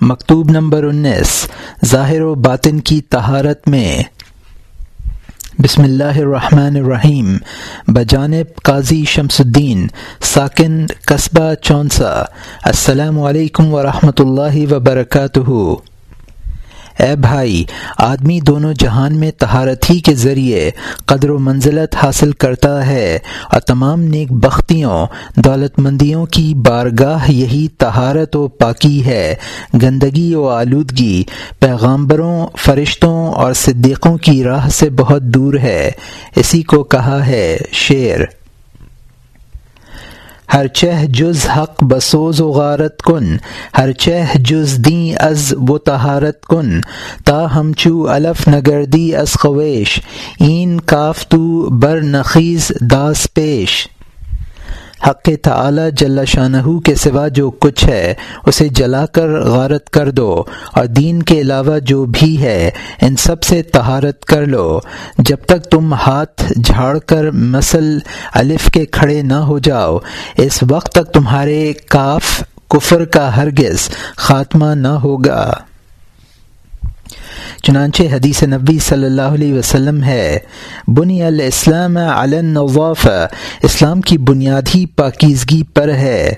مکتوب نمبر انیس، ظاہر و باطن کی تہارت میں۔ بسم اللہ الرحمن الرحیم، بجانب قاضی شمس الدین ساکن قصبہ چونسا۔ السلام علیکم ورحمۃ اللہ وبرکاتہ۔ اے بھائی، آدمی دونوں جہان میں تہارت ہی کے ذریعے قدر و منزلت حاصل کرتا ہے اور تمام نیک بختیوں دولت مندیوں کی بارگاہ یہی تہارت و پاکی ہے۔ گندگی و آلودگی پیغامبروں فرشتوں اور صدیقوں کی راہ سے بہت دور ہے۔ اسی کو کہا ہے شعر۔ ہر چہ جز حق بسوز و غارت کن، ہر چہ جز دیں از و تہارت کن۔ تا ہمچو الف نگردی از خویش، این کافتو بر نخیز داس پیش۔ حق تعالی جل شاہ کے سوا جو کچھ ہے، اسے جلا کر غارت کر دو اور دین کے علاوہ جو بھی ہے، ان سب سے تہارت کر لو۔ جب تک تم ہاتھ جھاڑ کر مسل الف کے کھڑے نہ ہو جاؤ، اس وقت تک تمہارے کاف کفر کا ہرگز خاتمہ نہ ہوگا۔ چنانچہ حدیث نبی صلی اللہ علیہ وسلم ہے، بنی الاسلام النواف، اسلام کی بنیادی پاکیزگی پر ہے۔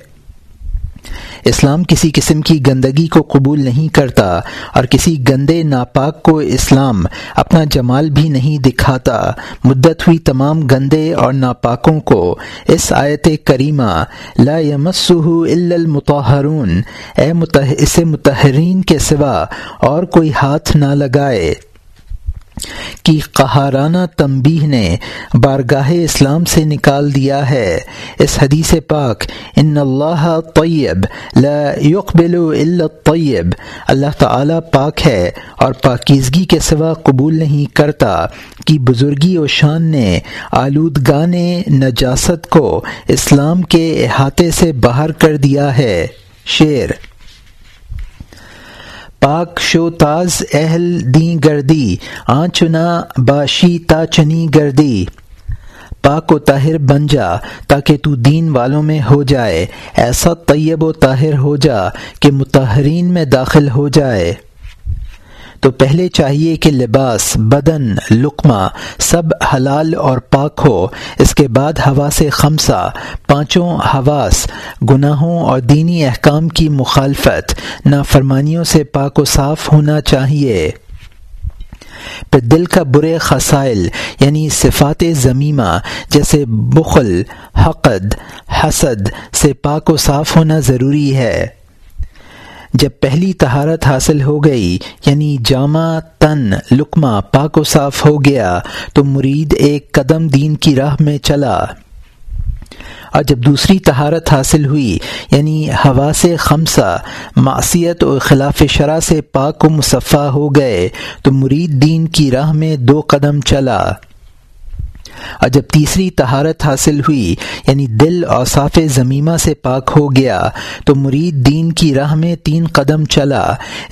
اسلام کسی قسم کی گندگی کو قبول نہیں کرتا اور کسی گندے ناپاک کو اسلام اپنا جمال بھی نہیں دکھاتا۔ مدت ہوئی تمام گندے اور ناپاکوں کو۔ اس آیت کریمہ، لا یمسہ الا المطہرون۔ اے متح، اسے متحرین کے سوا اور کوئی ہاتھ نہ لگائے۔ کی قہارانہ تنبیہ نے بارگاہ اسلام سے نکال دیا ہے۔ اس حدیث پاک، ان اللہ طیب، لا يقبل الا الطیب اللہ تعالی پاک ہے اور پاکیزگی کے سوا قبول نہیں کرتا کی بزرگی و شان نے آلودگان نجاست کو اسلام کے احاطے سے باہر کر دیا ہے۔ شعر پاک شو تاز اہل دیں گردی، آنچنا باشی تا چنی گردی۔ پاک و طاہر بن جا تاکہ تو دین والوں میں ہو جائے۔ ایسا طیب و طاہر ہو جا کہ متحرین میں داخل ہو جائے۔ تو پہلے چاہیے کہ لباس، بدن، لقمہ سب حلال اور پاک ہو۔ اس کے بعد ہوا سے خمسہ، پانچوں حواس، گناہوں اور دینی احکام کی مخالفت۔ نافرمانیوں سے پاک و صاف ہونا چاہیے۔ پھر دل کا برے خسائل یعنی صفات ضمیمہ جیسے بخل، حقد، حسد سے پاک و صاف ہونا ضروری ہے۔ جب پہلی تہارت حاصل ہو گئی یعنی جامع تن لکمہ پاک و صاف ہو گیا، تو مرید ایک قدم دین کی راہ میں چلا۔ اور جب دوسری تہارت حاصل ہوئی یعنی ہوا سے خمسہ، معصیت و خلاف شرح سے پاک و مصفہ ہو گئے، تو مرید دین کی راہ میں دو قدم چلا۔ اور جب تیسری تہارت حاصل ہوئی یعنی دل اور صاف ضمیمہ سے پاک ہو گیا، تو مرید دین کی راہ میں تین قدم چلا۔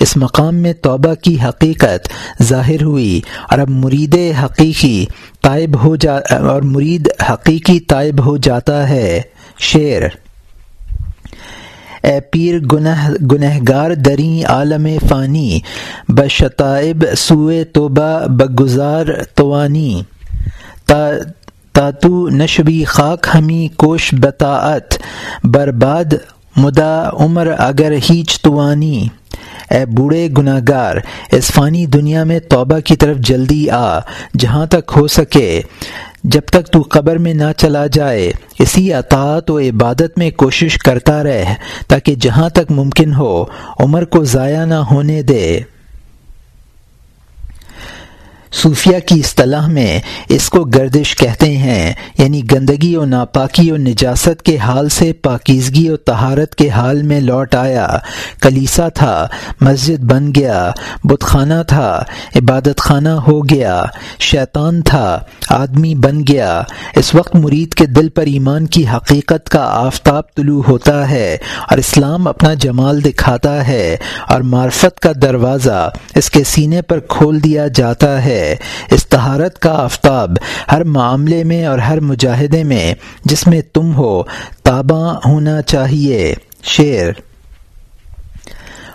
اس مقام میں توبہ کی حقیقت ظاہر ہوئی اور اب مرید حقیقی طائب ہو جا، اور مرید حقیقی طائب ہو جاتا ہے۔ شعر اے پیر گنہ، گنہگار دری عالم فانی، بشتائب سوئے توبہ، بگزار توانی۔ تاتو نشبی خاک ہمی کوش بتاعت برباد مدا عمر اگر ہیچ توانی۔ اے بوڑھے گناہ گار اس فانی دنیا میں توبہ کی طرف جلدی آ، جہاں تک ہو سکے۔ جب تک تو قبر میں نہ چلا جائے، اسی اطاعت و عبادت میں کوشش کرتا رہ، تاکہ جہاں تک ممکن ہو، عمر کو ضائع نہ ہونے دے۔ صوفیہ کی اصطلاح میں اس کو گردش کہتے ہیں یعنی گندگی و ناپاکی و نجاست کے حال سے پاکیزگی و تہارت کے حال میں لوٹ آیا۔ کلیسا تھا، مسجد بن گیا، بت خانہ تھا، عبادت خانہ ہو گیا، شیطان تھا، آدمی بن گیا۔ اس وقت مرید کے دل پر ایمان کی حقیقت کا آفتاب طلوع ہوتا ہے اور اسلام اپنا جمال دکھاتا ہے اور معرفت کا دروازہ اس کے سینے پر کھول دیا جاتا ہے۔ استہارت کا آفتاب ہر معاملے میں اور ہر مجاہدے میں جس میں تم ہو، تاباں ہونا چاہیے۔ شعر۔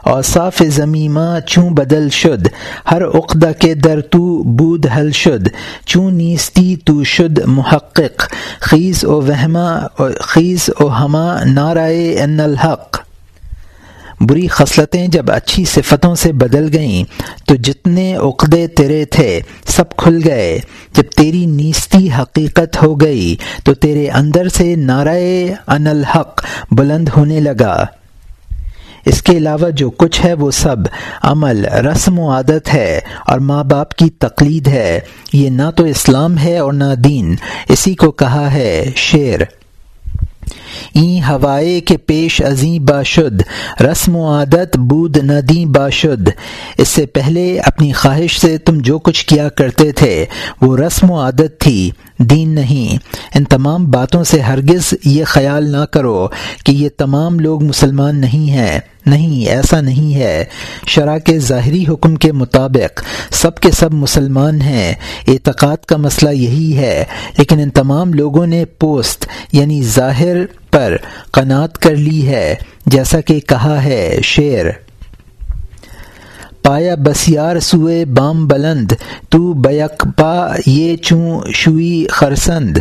اور صاف زمیمہ چوں بدل شد، ہر عقدہ کے در تو بود حل شد، چوں نیستی تو شد محقق۔ خیز و وہما خیز و ہما نارائے ان الحق۔ بری خصلتیں جب اچھی صفتوں سے بدل گئیں، تو جتنے عقدے تیرے تھے سب کھل گئے۔ جب تیری نیستی حقیقت ہو گئی، تو تیرے اندر سے نعرۂ ان الحق بلند ہونے لگا۔ اس کے علاوہ جو کچھ ہے وہ سب عمل، رسم و عادت ہے اور ماں باپ کی تقلید ہے۔ یہ نہ تو اسلام ہے اور نہ دین۔ اسی کو کہا ہے شعر۔ این ہوائے کے پیش ازیں باشد رسم و عادت بود ندی باشد اس سے پہلے اپنی خواہش سے تم جو کچھ کیا کرتے تھے، وہ رسم و عادت تھی۔ دین نہیں۔ ان تمام باتوں سے ہرگز یہ خیال نہ کرو کہ یہ تمام لوگ مسلمان نہیں ہیں۔ نہیں، ایسا نہیں ہے۔ شرح کے ظاہری حکم کے مطابق سب کے سب مسلمان ہیں۔ اعتقاد کا مسئلہ یہی ہے۔ لیکن ان تمام لوگوں نے پوسٹ یعنی ظاہر پر قناعت کر لی ہے۔ جیسا کہ کہا ہے شعر پایا بسیار سوئے بام بلند، تو بیکپا یہ چوں شوئی خرسند۔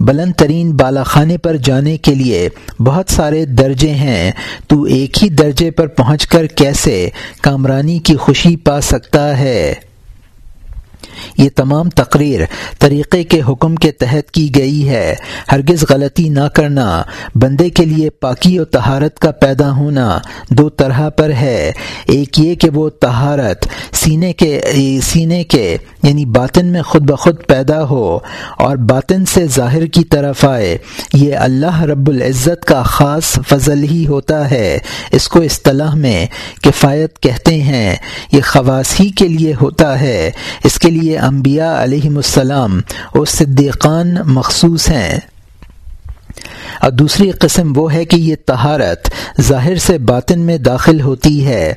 بلند ترین بالا خانے پر جانے کے لیے بہت سارے درجے ہیں، تو ایک ہی درجے پر پہنچ کر کیسے کامرانی کی خوشی پا سکتا ہے؟ یہ تمام تقریر طریقے کے حکم کے تحت کی گئی ہے۔ ہرگز غلطی نہ کرنا، بندے کے لیے پاکی و تہارت کا پیدا ہونا دو طرح پر ہے۔ ایک یہ کہ وہ تہارت سینے کے سینے کے یعنی باطن میں خود بخود پیدا ہو اور باطن سے ظاہر کی طرف آئے۔ یہ اللہ رب العزت کا خاص فضل ہی ہوتا ہے۔ اس کو اصطلاح میں کفایت کہتے ہیں۔ یہ خواص ہی کے لیے ہوتا ہے۔ اس کے لیے انبیاء علیہم السلام اور صدیقان مخصوص ہیں۔ اور دوسری قسم وہ ہے کہ یہ تہارت ظاہر سے باطن میں داخل ہوتی ہے۔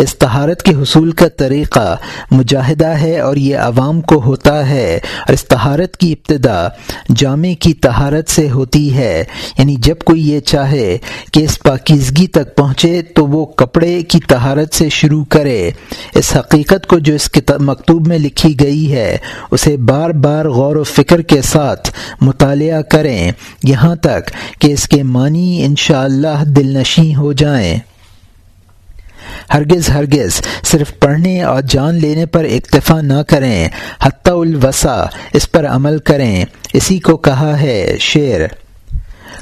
اس تہارت کے حصول کا طریقہ مجاہدہ ہے اور یہ عوام کو ہوتا ہے اور اس تہارت کی ابتدا جامع کی تہارت سے ہوتی ہے۔ یعنی جب کوئی یہ چاہے کہ اس پاکیزگی تک پہنچے تو وہ کپڑے کی تہارت سے شروع کرے۔ اس حقیقت کو جو اس مکتوب میں لکھی گئی ہے، اسے بار بار غور و فکر کے ساتھ مطالعہ کریں۔ یہاں تک کہ اس کے معنی انشاءاللہ اللہ دل نشیں ہو جائیں۔ ہرگز ہرگز۔ صرف پڑھنے اور جان لینے پر اکتفا نہ کریں۔ حتی الوسا اس پر عمل کریں۔ اسی کو کہا ہے شعر۔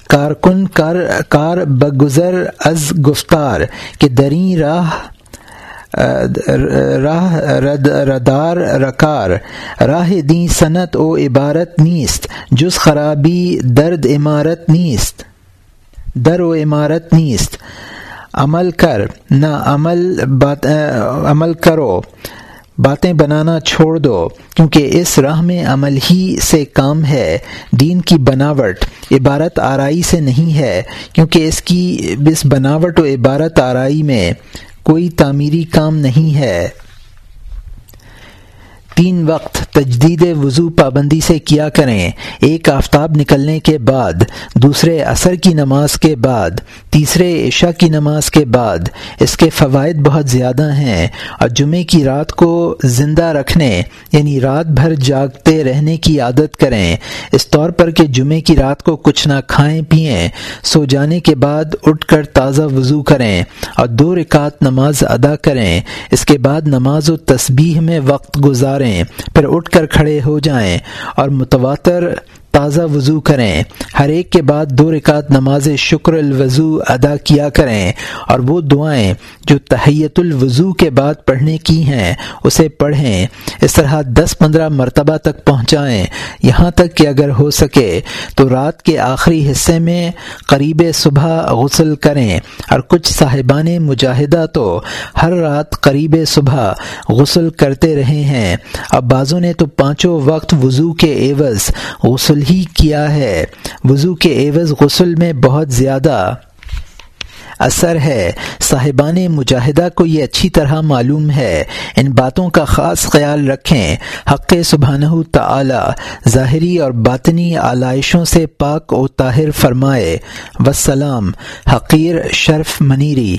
کارکن، کار کار بگزر از گفتار، کہ دری راہ راہ رد ردار رکار۔ راہ دیں صنعت و عبارت نیست، جز خرابی درد عمارت نیست۔ در و عمارت نیست۔ عمل کر، نہ عمل بات عمل کرو۔ باتیں بنانا چھوڑ دو، کیونکہ اس راہ میں عمل ہی سے کام ہے، دین کی بناوٹ۔ عبارت آرائی سے نہیں ہے، کیونکہ اس کی، اس بناوٹ و عبارت آرائی میں کوئی تعمیری کام نہیں ہے۔ تین وقت تجدید وضو پابندی سے کیا کریں۔ ایک آفتاب نکلنے کے بعد، دوسرے عصر کی نماز کے بعد، تیسرے عشاء کی نماز کے بعد۔ اس کے فوائد بہت زیادہ ہیں۔ اور جمعے کی رات کو زندہ رکھنے یعنی رات بھر جاگتے رہنے کی عادت کریں۔ اس طور پر کہ جمعے کی رات کو کچھ نہ کھائیں، پئیں۔ سو جانے کے بعد اٹھ کر تازہ وضو کریں اور دو رکعت نماز ادا کریں۔ اس کے بعد نماز و تسبیح میں وقت گزاریں۔ پھر اٹھ کر کھڑے ہو جائیں اور متواتر تازہ وضو کریں۔ ہر ایک کے بعد دو رکعت نماز شکر الوضو ادا کیا کریں اور وہ دعائیں جو تحیت الوضو کے بعد پڑھنے کی ہیں، اسے پڑھیں۔ اس طرح دس پندرہ مرتبہ تک پہنچائیں۔ یہاں تک کہ اگر ہو سکے تو رات کے آخری حصے میں قریب صبح غسل کریں۔ اور کچھ صاحبان مجاہدہ تو ہر رات قریب صبح غسل کرتے رہے ہیں۔ اب بعضوں نے تو پانچوں وقت وضو کے عوض غسل ہی کیا ہے۔ وضو کے عوض غسل میں بہت زیادہ اثر ہے۔ صاحبان مجاہدہ کو یہ اچھی طرح معلوم ہے۔ ان باتوں کا خاص خیال رکھیں۔ حق سبحانہ تعالی ظاہری اور باطنی آلائشوں سے پاک و طاہر فرمائے۔ وسلام حقیر شرف منیری۔